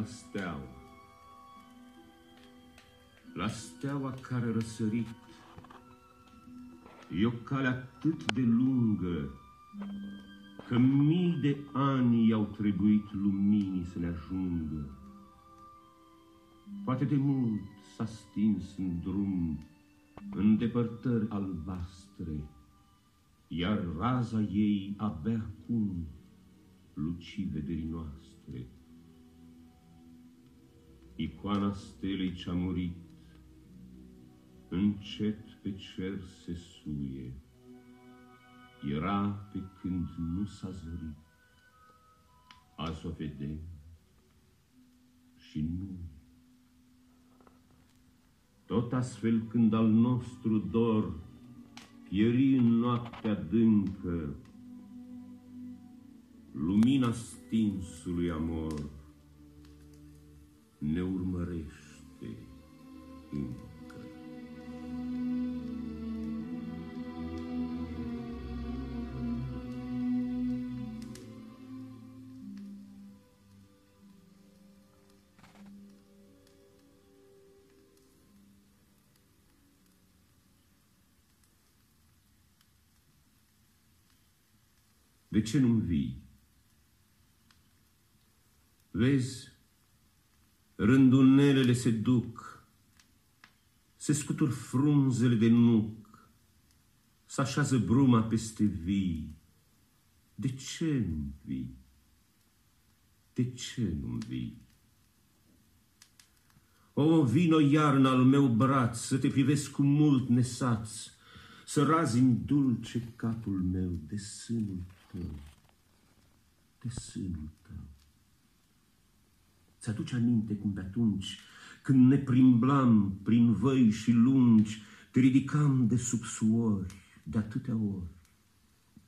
la steaua, la steaua care răsărit. E o cale atât de lungă că mii de ani i-au trebuit luminii să ne ajungă. Poate de mult s-a stins în drum, în depărtări albastre, iar raza ei abia acum luci vederii noastre. Icoana stelei ce-a murit, încet pe cer se suie, era pe când nu s-a zărit. Azi o vedem și nu. Tot astfel când al nostru dor pieri în noaptea dâncă, lumina stinsului amor ne urmărește încă. De ce nu vii? Vezi, rândunelele se duc, se scutur frunzele de nuc, se așează bruma peste vii. De ce nu vii? De ce nu vii? O, vino iarnă al meu braț, să te privesc cu mult nesaț, să razi în dulce capul meu de sânul tău, de sânul tău. Ți-aduce aminte cum pe atunci, când ne primblam prin văi și lungi, te ridicam de sub suori, de atâtea ori,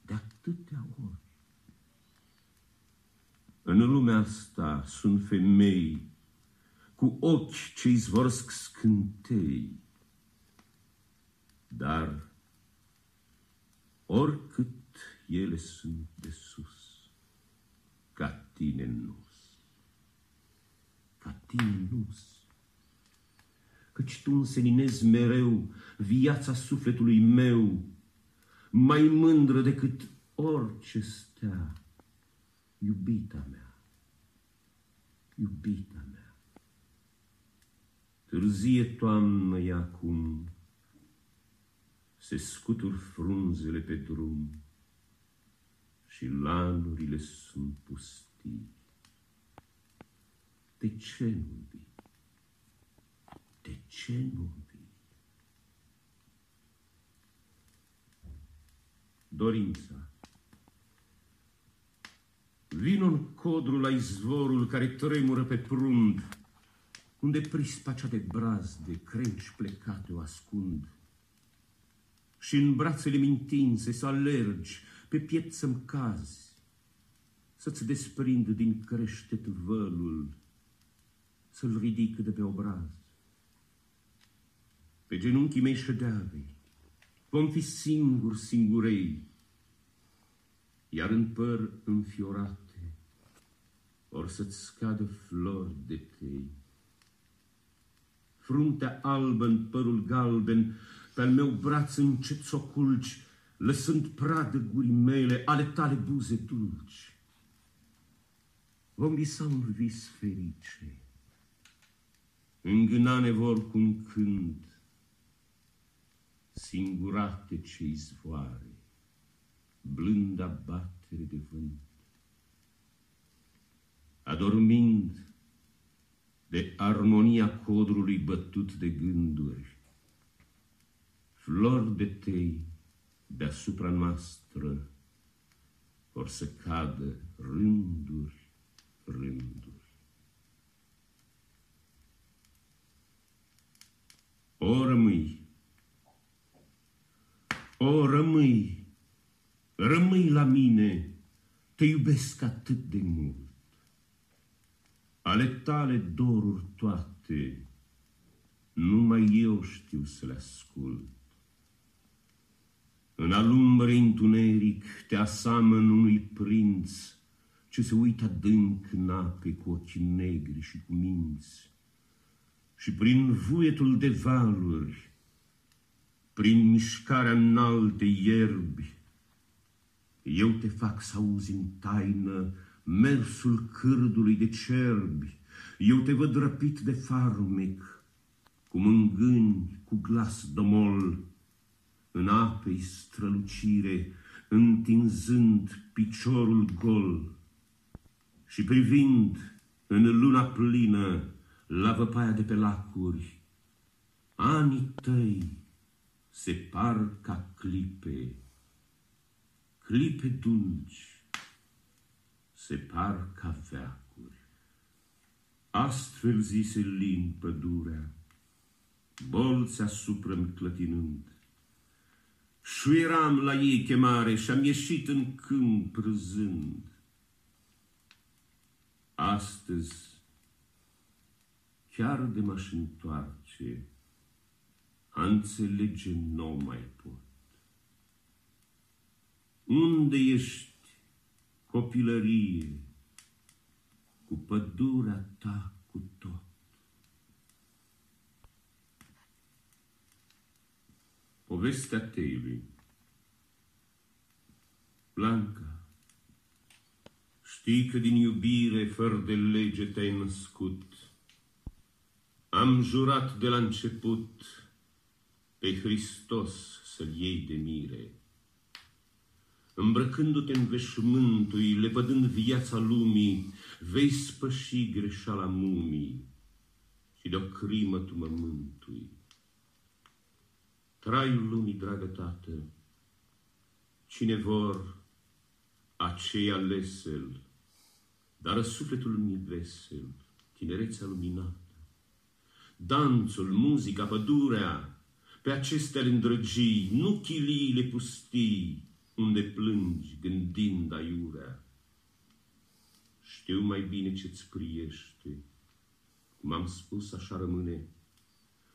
de atâtea ori. În lumea asta sunt femei cu ochi ce izvoresc scântei, dar oricât ele sunt de sus, ca tine nu ca tine nu Căci tu înseninezi mereu viața sufletului meu, mai mândră decât orice stea, iubita mea, iubita mea. Târzie toamnă e acum, se scutur frunzele pe drum și lanurile sunt pustii. De ce nu vii? De ce nu vii? Dorința. Vino în codrul la izvorul care tremură pe prund, unde prispa cea de braz de crenci plecate o ascund. Și în brațele mintințe să alergi, pe piept să-mi cazi, să-ți desprind din creștet vălul, să-l ridic de pe obraz. Pe genunchii mei ședeavei, vom fi singuri singurei, iar în păr înfiorate or să-ți scadă flori de tei. Fruntea albă în părul galben, pe-al meu braț încet s-o culci, lăsând pradă gurii mele ale tale buze dulci. Vom visa un vis ferice, Îngâna vor cum cânt, singurate ce izvoare, blânda batere de vânt. Adormind de armonia codrului bătut de gânduri, flori de tei deasupra noastră vor să cadă rânduri, rânduri. O rămâi, o rămâi, rămâi la mine, te iubesc atât de mult. Ale tale doruri toate, numai eu știu să le ascult. În alumbre întuneric te asamăn unui prinț, ce se uită adânc în ape cu ochi negri și cu minți, și prin vuietul de valuri, prin mișcarea înalte ierbi, eu te fac să auzi în taină mersul cârdului de cerbi, eu te văd răpit de farmec, cu mângâni, cu glas domol, în apei strălucire, întinzând piciorul gol. Și privind în luna plină la văpaia de pe lacuri, anii tăi se par ca clipe, clipe dulci, se par ca veacuri. Astfel zise lin pădurea, bolți asupra clătinând. Șuieram la ei chemare și-am ieșit în câmp râzând. Astăzi, chiar de m-aș întoarce, a înțelege nu mai pot. Unde ești, copilărie, cu pădurea ta cu tot? Povestea teiului Blanca, știi că din iubire fără de lege te-ai născut. Am jurat de la început pe Hristos să-l iei de mire. Îmbrăcându-te în veșmântui, lepădând viața lumii, vei spăși greșeala mumii și de o crimă tu mă mântui. Traiul lumii, dragă tată, cine vor, aceia lesel, dar sufletul lumii vesel, tinerețea luminată. Danțul, muzica, pădurea, pe acestea le îndrăgii, nu chiliile pustii, unde plângi gândind aiurea. Știu mai bine ce-ți priește, cum am spus, așa rămâne,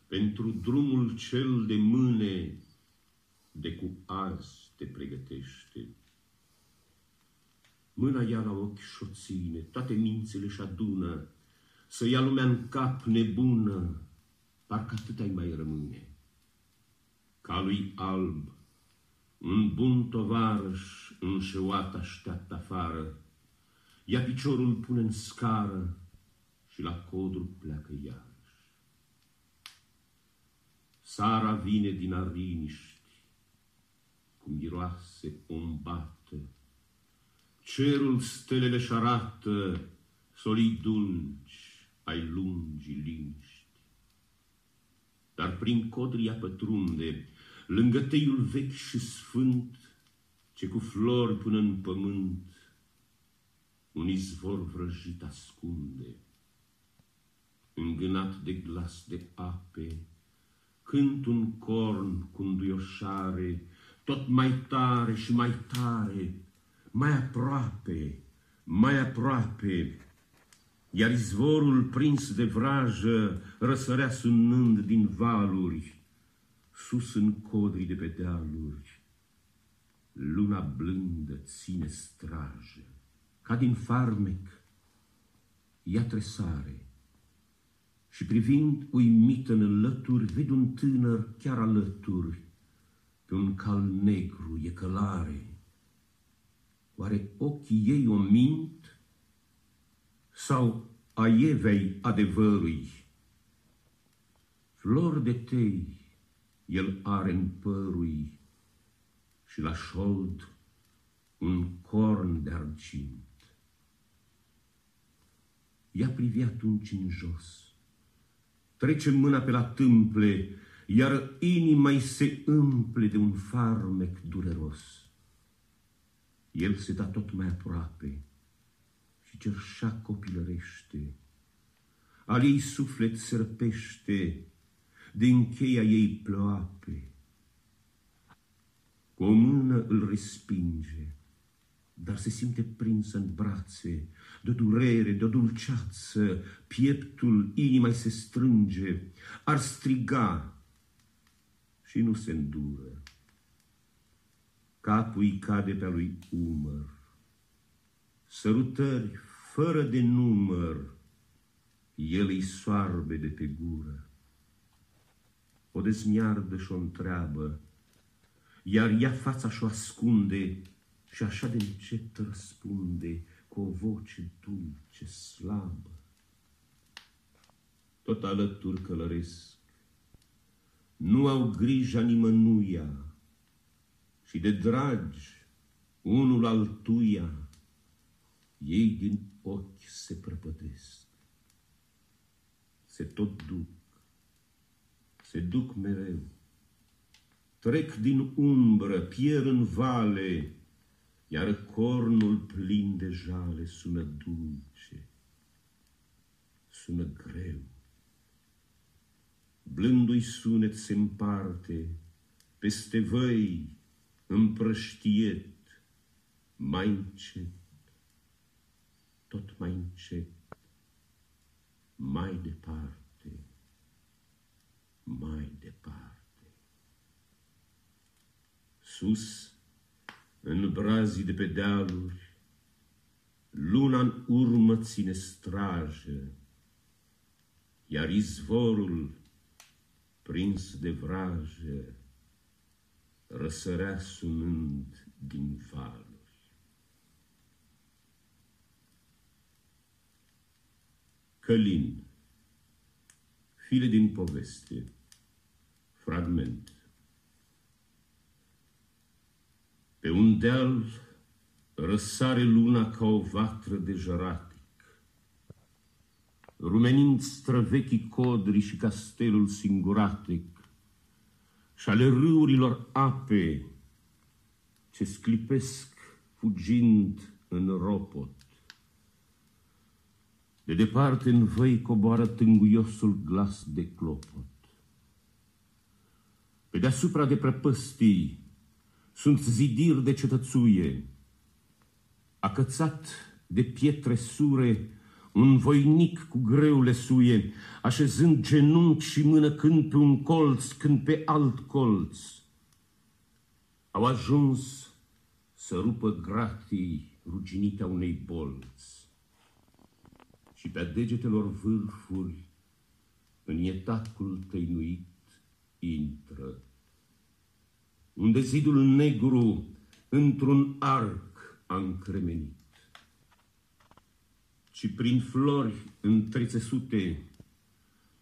pentru drumul cel de mâne, de cu azi te pregătește. Mâna ia la ochi și o ține, toate mințile și adună, să ia lumea în cap nebună, parcă atât ai mai rămâne. Ca lui alb, un bun tovarăș înșeuat așteaptă afară, ia piciorul pune în scară și la codru pleacă iarăși. Sara vine din ariniști, cu miroase ombată, cerul stelele și arată solii dulci ai lungi liniști. Dar prin codria pătrunde, lângă teiul vechi și sfânt, ce cu flori până în pământ, un izvor vrăjit ascunde, îngânat de glas de ape, cânt un corn cu înduioșare, tot mai tare și mai tare, mai aproape, mai aproape, iar izvorul prins de vrajă răsărea sunând din valuri, sus în codrii de pe dealuri. Luna blândă ține strajă, ca din farmec, ea tresare. Și privind uimit în lături, vede un tânăr chiar alături, pe un cal negru e călare. Oare ochii ei o mint sau a Evei adevărui? Flor de tei, el are în părui și la șold un corn de argint. Ea privi atunci în jos, trece mâna pe la tâmple, iar inima se împle de un farmec dureros. El se da tot mai aproape și cerșea copilărește. Al ei suflet se răpește, din cheia ei ploape. Cu o mână îl respinge, dar se simte prins în brațe, de durere, de dulceață, pieptul, inima se strânge, ar striga și nu se îndură. Capul îi cade pe lui umăr, Sărutări fără de număr, el îi soarbe de pe gură. O dezmiardă și o întreabă, iar ea fața și-o ascunde și așa de încet răspunde cu o voce dulce, slabă. Tot alături călăresc, nu au grija nimănuia și de dragi unul altuia, ei din ochi se prăpătesc. Se tot duc, se duc mereu, trec din umbră, pierd în vale, iar cornul plin de jale sună dulce, sună greu. Blândui sunet se împarte peste văi împrăștiet, mai încet, tot mai încet, mai departe, mai departe. Sus, în brazii de pe dealuri, luna în urmă ține strajă, iar izvorul, prins de vrajă, răsărea sunând din valuri. Călin, file din poveste, fragment. Pe un deal răsare luna ca o vatră de jăratic, rumenind străvechii codri și castelul singuratic, și ale râurilor ape ce sclipesc fugind în ropot. De departe în văi coboară tânguiosul glas de clopot. Pe deasupra de prăpăstii sunt zidiri de cetățuie, acățat de pietre sure, un voinic cu greu le suie, așezând genunchi și mână când pe un colț, când pe alt colț. Au ajuns să rupă gratii ruginitea unei bolți și pe degetelor vârfuri, în etacul tăinuit, intră. Unde zidul negru într-un arc a încremenit și prin flori întrețesute,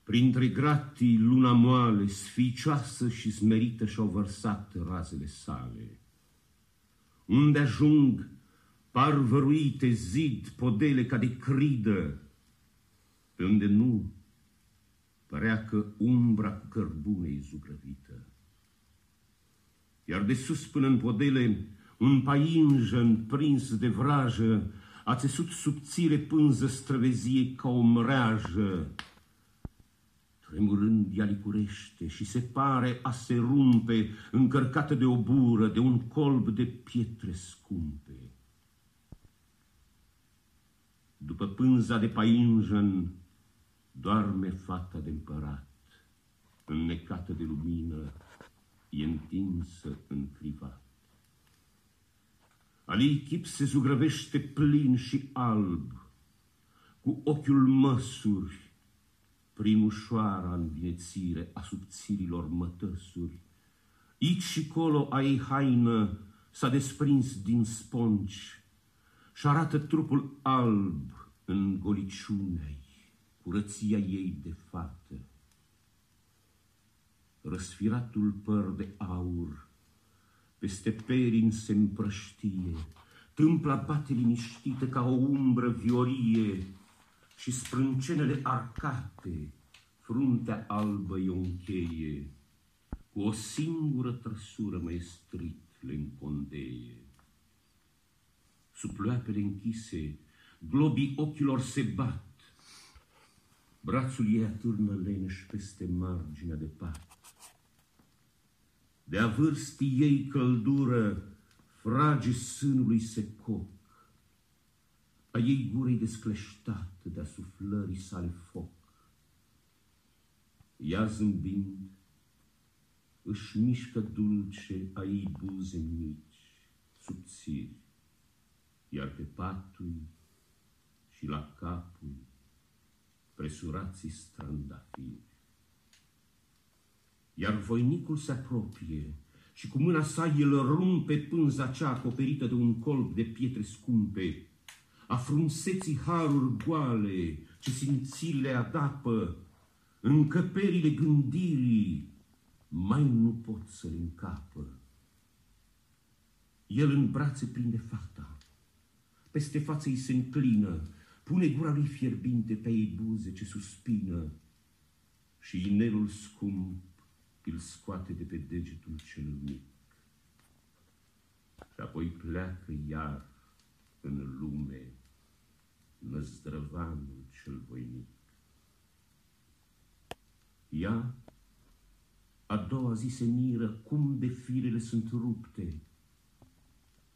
printre gratii luna moale, sficioasă și smerită și-au vărsat razele sale. Unde ajung parvăruite zid podele ca de cridă, pe unde nu părea că umbra cu cărbune zugrăvită. Iar de sus până în podele, un painjăn prins de vrajă, a țesut subțire pânză străvezie ca o mreajă. Tremurând ea licurește și se pare a se rumpe, încărcată de o bură, de un colb de pietre scumpe. După pânza de painjăn, doarme fata de împărat, înnecată de lumină, e întinsă în crivat. Ali chip se zugrăvește plin și alb, cu ochiul măsuri, prin ușoara învinețire a subțirilor mătăsuri. Aici și colo a ei haină s-a desprins din sponci și arată trupul alb în goliciunei, curăția ei de fată. Răsfiratul păr de aur peste perin se împrăștie, tâmpla bate liniștită ca o umbră viorie și sprâncenele arcate, fruntea albă e o încheie, cu o singură trăsură maestrit le încondeie. Sub ploapele închise, globii ochilor se bat, brațul ei atârnă leneș peste marginea de pat de-a vârstii ei căldură, frage sânului secoc, a ei gurei descleștat de-a suflării sale foc. Ea zâmbind, își mișcă dulce a ei buze mici, subțiri. iar pe patui și la capul presurații strandafiri. Iar voinicul se apropie și cu mâna sa el rumpe pânza cea acoperită de un colb de pietre scumpe, a frunseții haruri goale ce simțile adapă, încăperile gândirii mai nu pot să le încapă. El în brațe prinde fata, peste față îi se înclină, pune gura lui fierbinte pe ei buze ce suspină și inelul scump îl scoate de pe degetul cel mic. Și apoi pleacă iar în lume năzdrăvanul cel voinic. Ea, a doua zi se miră cum de firele sunt rupte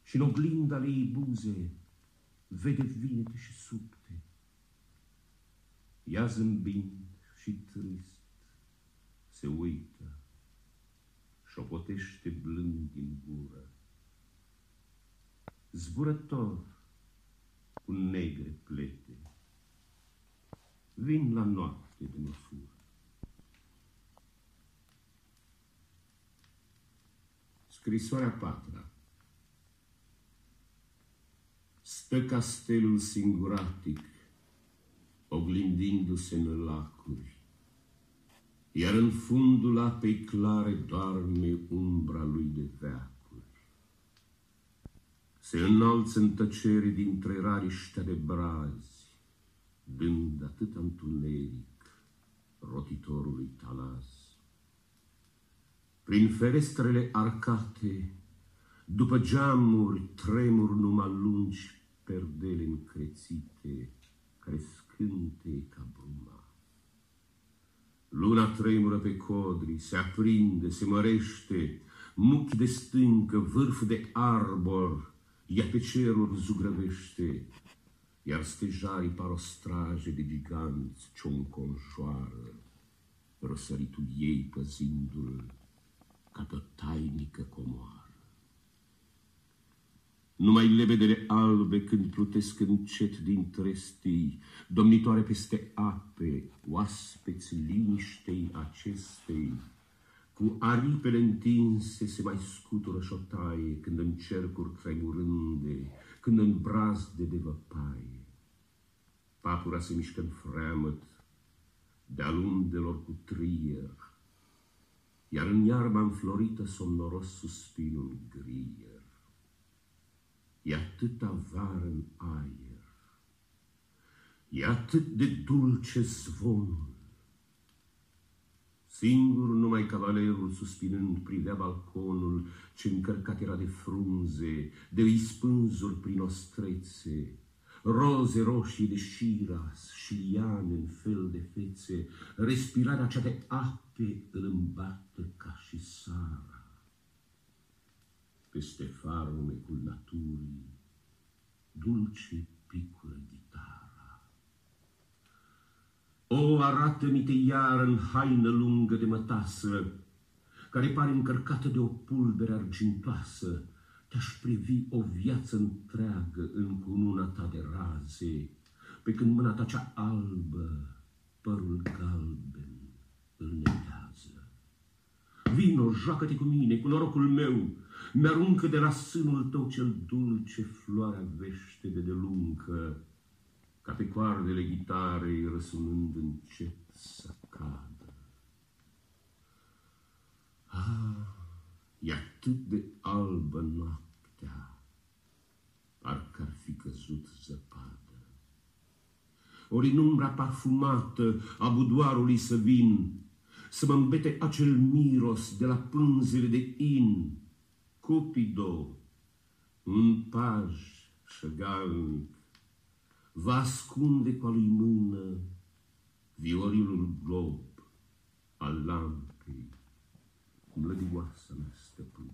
și în oglinda ale ei buze vede vinete și subte. Ea zâmbind și trist se uită, șopotește blând din gură. Zburător cu negre plete, vin la noapte de mă fură. Scrisoarea patra Stă castelul singuratic, oglindindu-se în lacuri, iar în fundul apei clare doarme umbra lui de veacuri. Se înalță în tăcere dintre rariștea de brazi, dând atât întuneric rotitorului talaz. Prin ferestrele arcate, după geamuri tremur numai lungi perdele încrețite, crescânte ca bruma. Luna tremură pe codri, se aprinde, se mărește, muchi de stâncă, vârf de arbor, ea pe ceruri zugrăvește, iar stejarii par o straje de giganți ce-o înconjoară, răsăritul ei păzindu-l ca pe o tainică comoară. Numai lebedele albe când plutesc încet din trestii, domnitoare peste ape, oaspeți liniștei acestei, cu aripele întinse se mai scutură și o taie, când în cercuri tremurânde, când în brazde de văpaie. Papura se mișcă în freamăt, de-a lundelor cu trier, iar în iarba înflorită somnoros suspinul grier. E atâta vară în aer, e atât de dulce zvonul. Singur numai cavalerul suspinând privea balconul ce încărcat era de frunze, de ispânzuri prin ostrețe, roze roșii de șiras și liane în fel de fețe, respirarea cea de ape îl îmbată ca și sara peste farmecul naturii, dulce picură gitara. O, arată-mi te iar în haină lungă de mătasă, care pare încărcată de o pulbere argintoasă, te-aș privi o viață întreagă în cununa ta de raze, pe când mâna ta cea albă, părul galben, îl netează. Vino, joacă-te cu mine, cu norocul meu, mi-aruncă de la sânul tău cel dulce floarea vește de deluncă, ca pe coardele gitarei răsunând încet să cadă. Ah, e atât de albă noaptea, parcă ar fi căzut zăpadă. Ori în umbra parfumată a budoarului să vin, să mă îmbete acel miros de la pânzele de in, Cupido, un paj șăgalnic, va ascunde cu a lui mână viorilul glob al lampei, mlădioasa mea stăpână.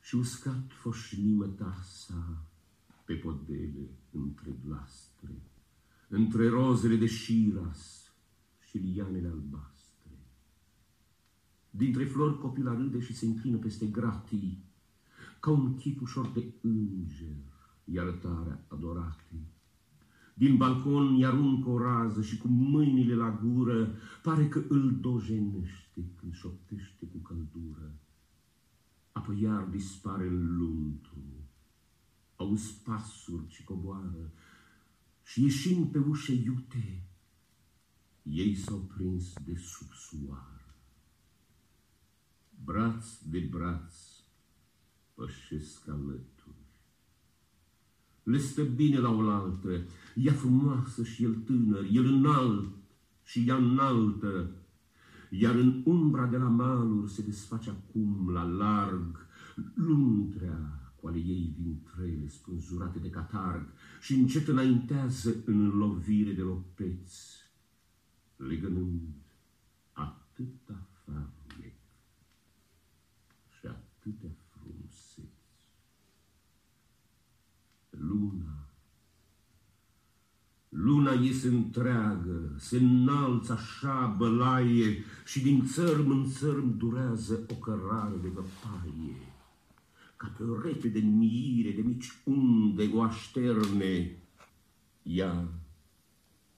Și uscat foșnimă tasa pe podele între glastre, între rozele de șiras și lianele albastre. Dintre flori copila râde și se înclină peste gratii. ca un chip ușor de înger, iertarea adoratei. Din balcon i aruncă o rază și cu mâinile la gură pare că îl dojenește când șoptește cu căldură. Apoi iar dispare în luntru, auzi pasuri ce coboară și ieșind pe ușe iute, ei s-au prins de sub soară. Braț de braț pășesc alături. Le stă bine la oaltă, ea frumoasă și el tânăr, el înalt și ea înaltă, iar în umbra de la maluri se desface acum la larg luntrea cu ale ei vintrele spânzurate de catarg și încet înaintează în lovire de lopeți, legănând atâta farmec și atâtea frumuseți. Luna, luna iese întreagă, se înalță așa bălaie și din țărm în țărm durează o cărare de văpaie. Ca pe o rete de miire, de mici unde o așterne, ea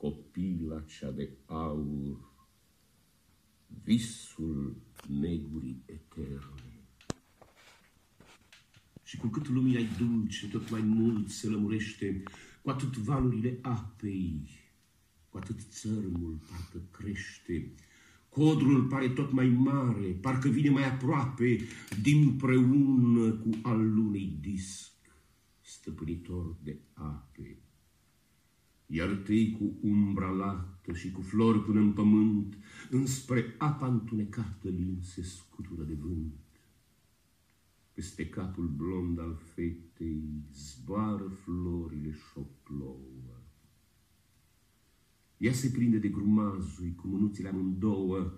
copila cea de aur, visul negurii eterne. Și cu cât lumina e dulce, tot mai mult se lămurește, cu atât valurile apei, cu atât țărmul parcă crește, codrul pare tot mai mare, parcă vine mai aproape, dinpreună cu al lunei disc, stăpânitor de ape iar tăi cu umbra lată și cu flori până în pământ, înspre apa întunecată lin se scutură de vânt. Peste capul blond al fetei zboară florile și o plouă. Ea se prinde de grumazui cu mânuțile amândouă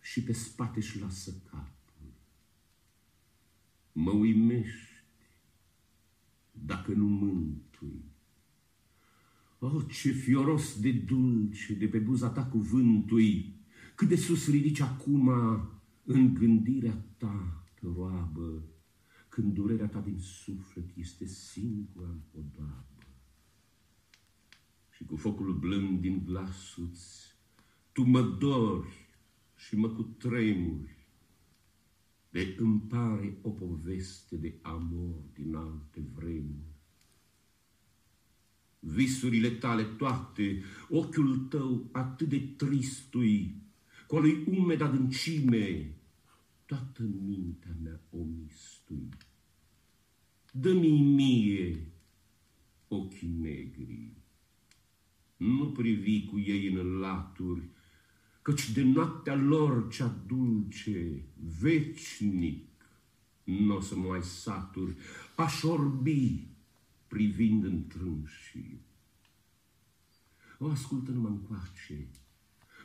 și pe spate își lasă capul. Mă uimești dacă nu mântui Oh, ce fioros de dulce de pe buza ta cuvântui, cât de sus ridici acum în gândirea ta, roabă, când durerea ta din suflet este singura în podoabă. Și cu focul blând din glasuți, tu mă dori și mă cutremuri, de îmi pare o poveste de amor din alte vremuri visurile tale toate, ochiul tău atât de tristui, cu lui umed adâncime, toată mintea mea omistui. Dă-mi mie ochii negri, nu privi cu ei în laturi, căci de noaptea lor cea dulce, veșnic, nu o să mai saturi, aș orbi privind în trânșii. O ascultă numai încoace,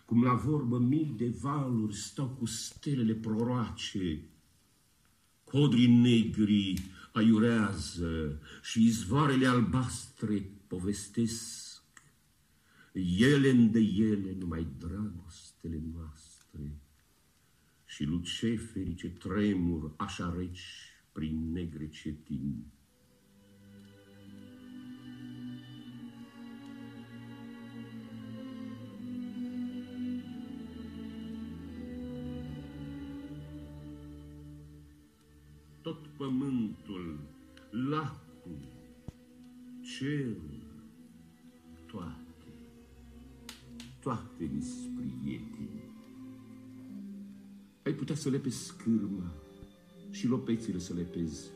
cum la vorbă mii de valuri stau cu stelele proroace, codrii negri aiurează și izvoarele albastre povestesc, ele de ele numai dragostele noastre și luceferii ce tremur așa reci prin negre cetini. Tot pământul, lacul, cerul, toate, toate mi prieteni. Ai putea să lepezi scârma și lopețile să lepezi,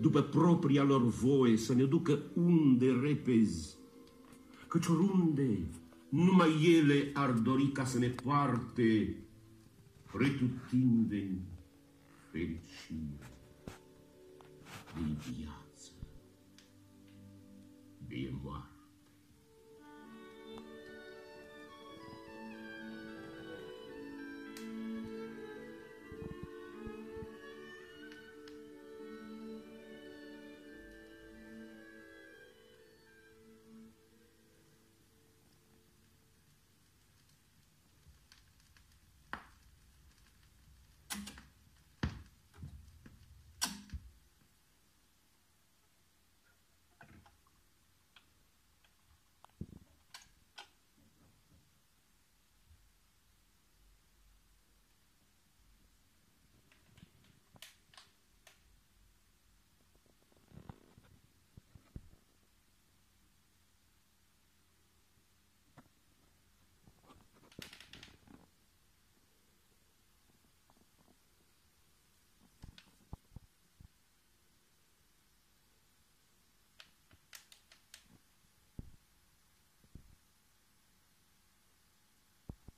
după propria lor voie să ne ducă unde repezi, căci oriunde numai ele ar dori ca să ne poarte pretutindeni fericire de viață, de moarte.